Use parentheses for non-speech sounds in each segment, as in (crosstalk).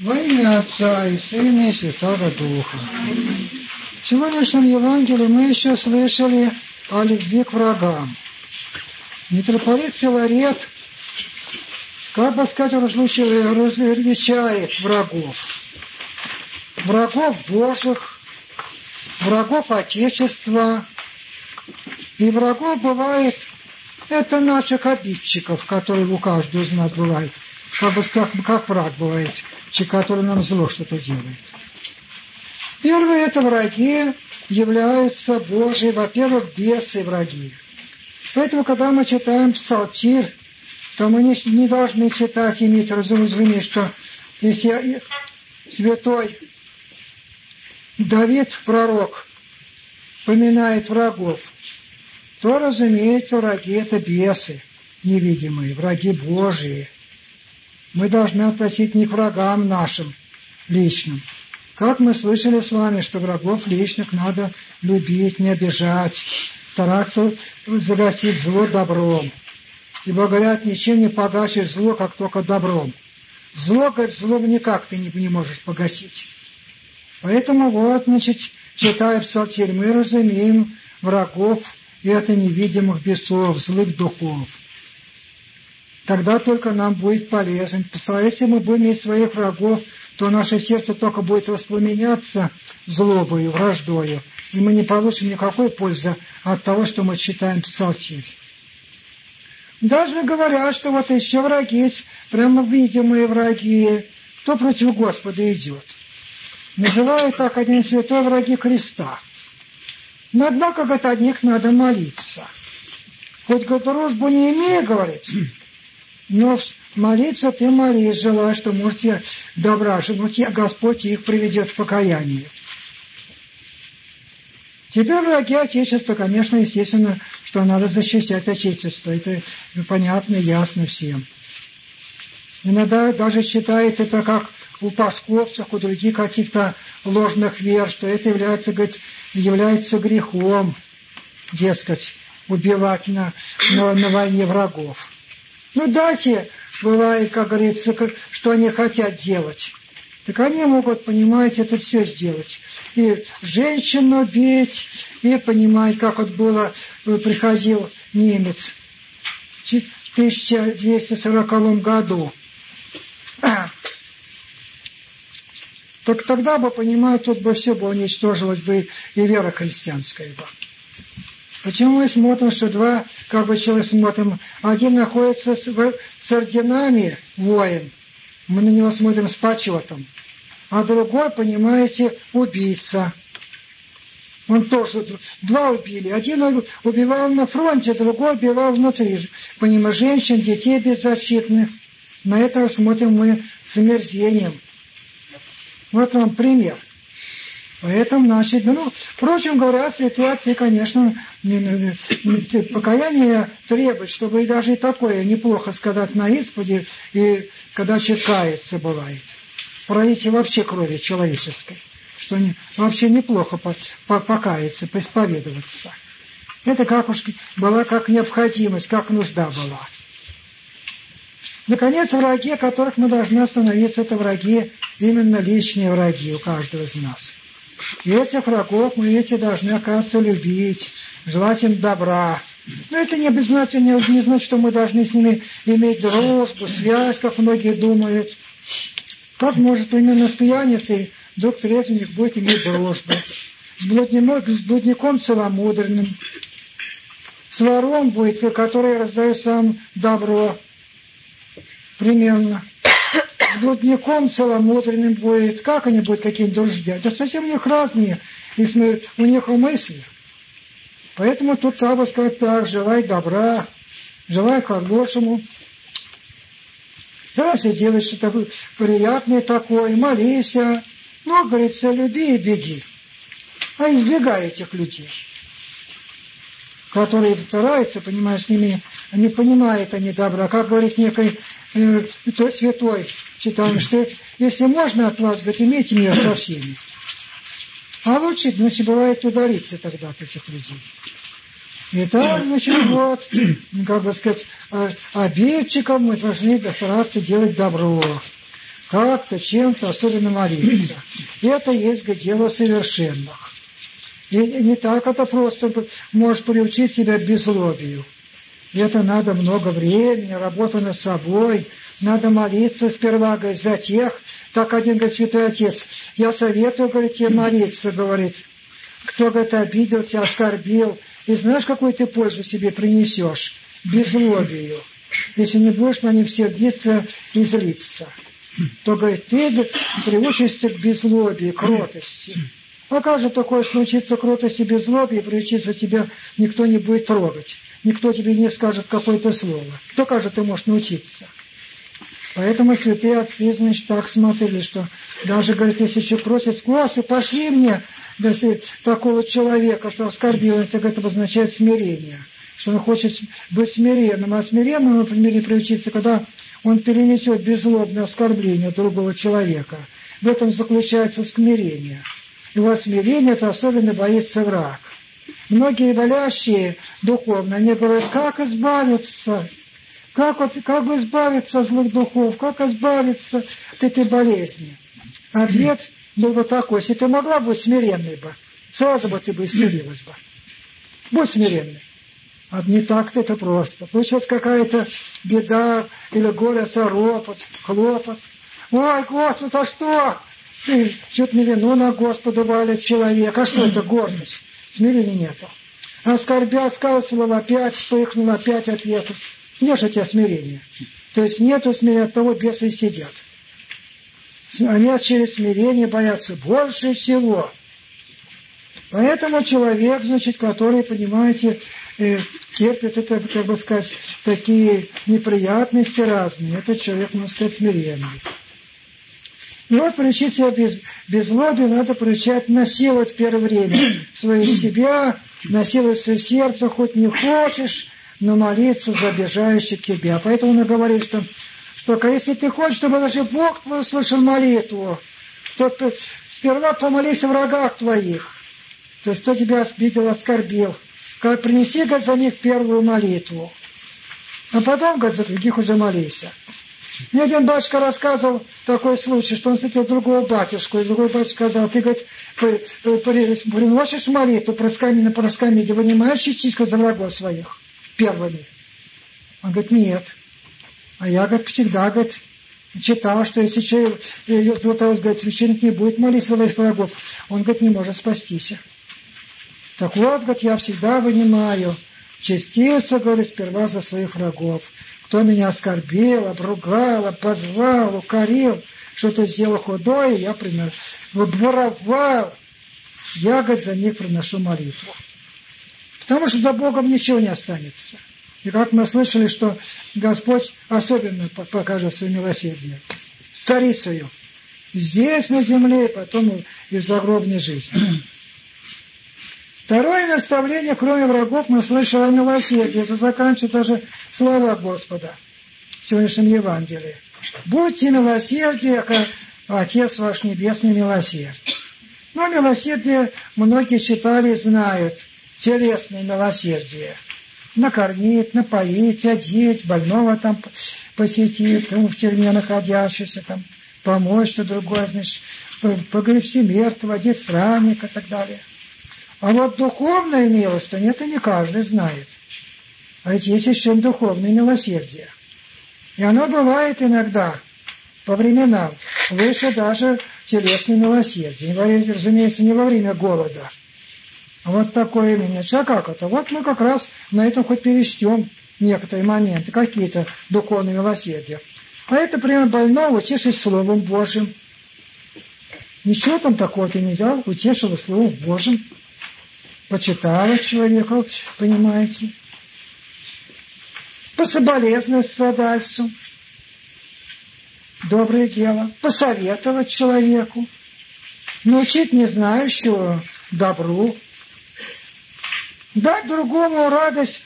Во имя Отца и Сына и Святого Духа. В сегодняшнем Евангелии мы еще слышали о любви к врагам. Митрополит Филарет, как бы сказать, различает врагов. Врагов Божьих, врагов Отечества. И врагов бывает, это наших обидчиков, которые у каждого из нас бывает. Как бы как, как враг бывает который нам зло что-то делает. Первые это враги являются Божьи, во-первых, бесы враги. Поэтому, когда мы читаем псалтирь, то мы не, не должны читать, иметь разумение, что если святой Давид, пророк, поминает врагов, то, разумеется, враги – это бесы невидимые, враги Божии – мы должны относить не к врагам нашим личным. Как мы слышали с вами, что врагов личных надо любить, не обижать, стараться загасить зло добром. Ибо говорят, ничем не погасишь зло, как только добром. Зло, говорит, злом никак ты не, не можешь погасить. Поэтому вот, значит, читая псалтирь, мы разумеем врагов и это невидимых бесов, злых духов. Тогда только нам будет полезен. Если мы будем иметь своих врагов, то наше сердце только будет воспламеняться злобою, враждою, и мы не получим никакой пользы от того, что мы читаем псалтирь. Даже говорят, что вот еще враги есть, прямо видимые враги, кто против Господа идет. Называют так один святой враги Христа. Но однако, говорит, от них надо молиться. Хоть, говорит, дружбу не имея, говорит, но молиться ты молись, желая, что, может, я добра, что, может, я, Господь их приведет в покаяние. Теперь враги Отечества, конечно, естественно, что надо защищать Отечество. Это понятно, ясно всем. Иногда даже считает это как у пасковцев, у других каких-то ложных вер, что это является, говорит, является грехом, дескать, убивать на, на, на войне врагов. Ну, дайте, бывает, как говорится, что они хотят делать. Так они могут, понимаете, это все сделать. И женщину бить, и понимать, как вот было, э, приходил немец в 1240 году. Так тогда бы, понимаете, тут бы все бы уничтожилось бы и вера христианская бы. Почему мы смотрим, что два, как бы человек смотрим, один находится с, с орденами воин, мы на него смотрим с почетом, а другой, понимаете, убийца. Он тоже, два убили. Один убивал на фронте, другой убивал внутри. Понимаете, женщин, детей беззащитных. На это смотрим мы с омерзением. Вот вам пример. Поэтому, значит, ну, впрочем говоря, святые отцы, конечно, не, не, не, покаяние требует, чтобы и даже и такое неплохо сказать на исповеди, и когда человек кается, бывает. Пролить вообще крови человеческой, что не, вообще неплохо по, по, покаяться, поисповедоваться. Это как уж была как необходимость, как нужда была. Наконец, враги, которых мы должны остановиться, это враги, именно личные враги у каждого из нас. И этих врагов мы эти должны, оказывается, любить, желать им добра. Но это не обязательно не значит, что мы должны с ними иметь дружбу, связь, как многие думают. Как может именно с пьяницей друг трезвенник будет иметь дружбу? С, блудником, с блудником целомудренным, с вором будет, который раздает сам добро. Примерно с блудником целомудренным будет, как они будут какие-нибудь дружья? Да совсем у них разные, если у них мысли. Поэтому тут треба сказать так, желай добра, желай хорошему, старайся делать что-то приятное такое, молись, но, говорится, люби и беги. А избегай этих людей, которые стараются, понимаешь, с ними, не понимают они добра. Как говорит некий э, святой, читаем, что если можно от вас, говорит, имейте мир со всеми. А лучше, значит, бывает удариться тогда от этих людей. И так, значит, вот, как бы сказать, обидчикам мы должны стараться делать добро. как-то, чем-то особенно молиться. И это есть дело совершенных. И не так это просто можешь приучить себя к беззлобию. Это надо много времени, работа над собой. Надо молиться сперва, говорит, за тех. Так один, говорит, святой отец, я советую, говорит, тебе молиться, говорит. Кто, говорит, обидел тебя, оскорбил. И знаешь, какую ты пользу себе принесешь? Беззлобию. Если не будешь на них сердиться и злиться то, говорит, ты приучишься к беззлобии, кротости. А как же такое, что научиться кротости беззлобии, приучиться тебя никто не будет трогать? Никто тебе не скажет какое-то слово. Кто как же ты можешь научиться? Поэтому святые отцы, значит, так смотрели, что даже, говорит, если еще просят, Господи, пошли мне если такого человека, что оскорбил, это, говорит, обозначает смирение. Что он хочет быть смиренным. А смиренным, например, приучиться, когда он перенесет беззлобное оскорбление другого человека. В этом заключается смирение. Его смирение это особенно боится враг. Многие болящие духовно, они говорят, как избавиться, как, вот, как избавиться от злых духов, как избавиться от этой болезни. Ответ был бы такой, если ты могла быть смиренной бы, сразу бы ты бы исцелилась бы. Будь смиренной. А не так-то это просто. Получается какая-то беда или горе, соропот, хлопот. Ой, Господи, а что? Ты чуть не вину на Господа валит человек. А что это гордость? Смирения нету. Оскорбят, сказал слово, опять вспыхнул, опять ответу. Где же тебя смирение? То есть нету смирения, от того бесы и сидят. Они через смирение боятся больше всего. Поэтому человек, значит, который, понимаете, э, терпит это, как бы сказать, такие неприятности разные. Этот человек, можно сказать, смиренный. И вот приучить себя без, без злоби надо приучать насиловать первое время (clears throat) свое себя, насиловать свое сердце, хоть не хочешь, но молиться за обижающих тебя. Поэтому он говорит, что, что если ты хочешь, чтобы даже Бог твой услышал молитву, то ты сперва помолись о врагах твоих. То есть кто тебя обидел, оскорбил. Как принеси, говорит, за них первую молитву. А потом, говорит, за других уже молися. Мне один батюшка рассказывал такой случай, что он встретил другого батюшку, и другой батюшка сказал, ты, говорит, приносишь молитву проскамина по раскамиде, вынимаешь частичку за врагов своих первыми. Он говорит, нет. А я, говорит, всегда, говорит, читал, что если человек, Златоуст говорит, священник не будет молиться своих врагов, он, говорит, не может спастись. Так вот, говорит, я всегда вынимаю частицу, говорит, сперва за своих врагов. Кто меня оскорбил, обругал, обозвал, укорил, что-то сделал худое, я приношу, воровал, я, говорит, за них приношу молитву. Потому что за Богом ничего не останется. И как мы слышали, что Господь особенно покажет свое милосердие. Старицею. Здесь, на земле, потом и в загробной жизни. Второе наставление, кроме врагов, мы слышали о милосердии. Это заканчивает даже слова Господа в сегодняшнем Евангелии. Будьте милосердие, как Отец ваш Небесный милосерд. Но милосердие многие читали и знают. Телесное милосердие. Накормить, напоить, одеть, больного там посетить, в тюрьме находящегося, там, помочь, что другое, значит, погребсти мертвого, одеть странника и так далее. А вот духовная милостынь, это не каждый знает. А ведь есть еще духовное милосердие. И оно бывает иногда, по временам, выше даже телесной милосердия. Разумеется, не во время голода. А вот такое именно. А как это? Вот мы как раз на этом хоть перечтем некоторые моменты, какие-то духовные милосердия. А это прямо больного утешить Словом Божьим. Ничего там такого ты не взял, утешил Словом Божьим почитала человека, понимаете, пособолезновать страдальцу, доброе дело, посоветовать человеку, научить не знающего добру, дать другому радость,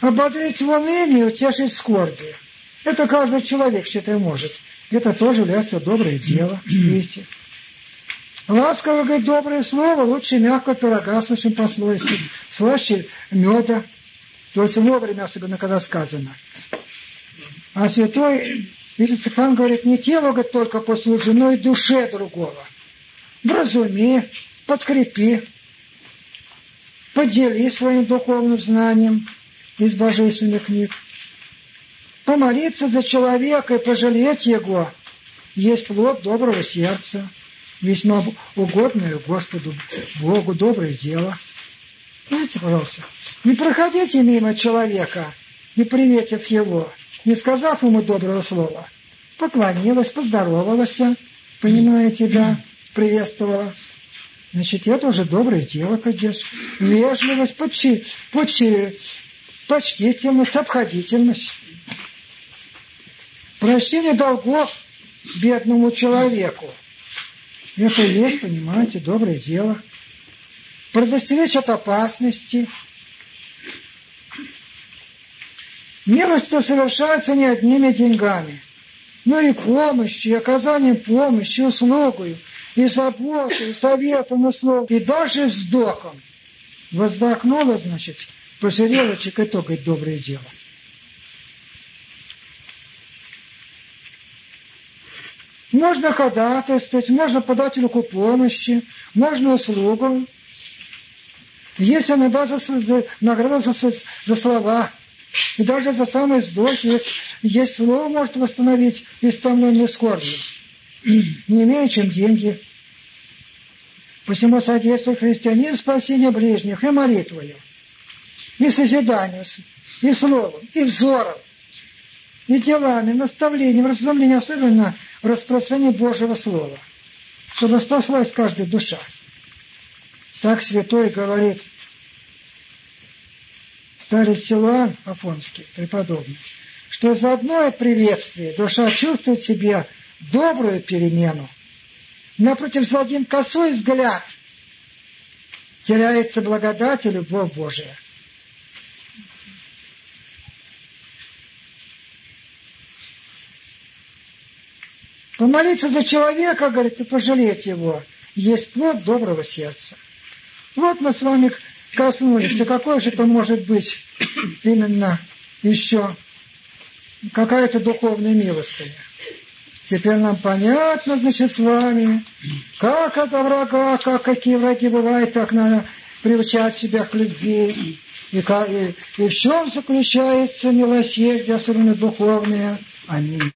ободрить в унынии, утешить скорби. Это каждый человек, считай, может. Это тоже является доброе дело, видите. Ласково говорит доброе слово, лучше мягкого пирога с нашим послойством, слаще меда, то есть вовремя, особенно когда сказано. А святой Или Стефан говорит, не телу говорит, только послужи, но и душе другого. Вразуми, подкрепи, поделись своим духовным знанием из божественных книг. Помолиться за человека и пожалеть его есть плод доброго сердца, весьма угодное Господу Богу доброе дело. Знаете, пожалуйста, не проходите мимо человека, не приметив его, не сказав ему доброго слова. Поклонилась, поздоровалась, понимаете, да, приветствовала. Значит, это уже доброе дело придешь. Вежливость, почти, почти, почтительность, обходительность. Прощение долгов бедному человеку. Это и есть, понимаете, доброе дело. Предостеречь от опасности. Милость совершается не одними деньгами, но и помощью, и оказанием помощи, услугой, и заботой, и советом, и словом, и даже вздохом. Воздохнула, значит, посерелочек и то, говорит, доброе дело. Можно ходатайствовать, можно подать руку помощи, можно услугу. Есть иногда за, за, награда за, за слова, и даже за самый вздох есть, есть слово может восстановить истомленную скорбью, (clears throat) не имея чем деньги. Посему содействует христианин спасение ближних и молитвою, и созиданием, и словом, и взором, и делами, наставлением, разумлением, особенно распространение Божьего Слова, чтобы спаслась каждая душа. Так святой говорит старый Силуан Афонский, преподобный, что за одно приветствие душа чувствует в себе добрую перемену. Напротив, за один косой взгляд теряется благодать и любовь Божия. Помолиться за человека, говорит, и пожалеть его, есть плод доброго сердца. Вот мы с вами коснулись, а какое же это может быть именно еще какая-то духовная милостыня. Теперь нам понятно, значит, с вами, как это врага, как какие враги бывают, так надо приучать себя к любви, и, и, и в чем заключается милосердие, особенно духовное. Аминь.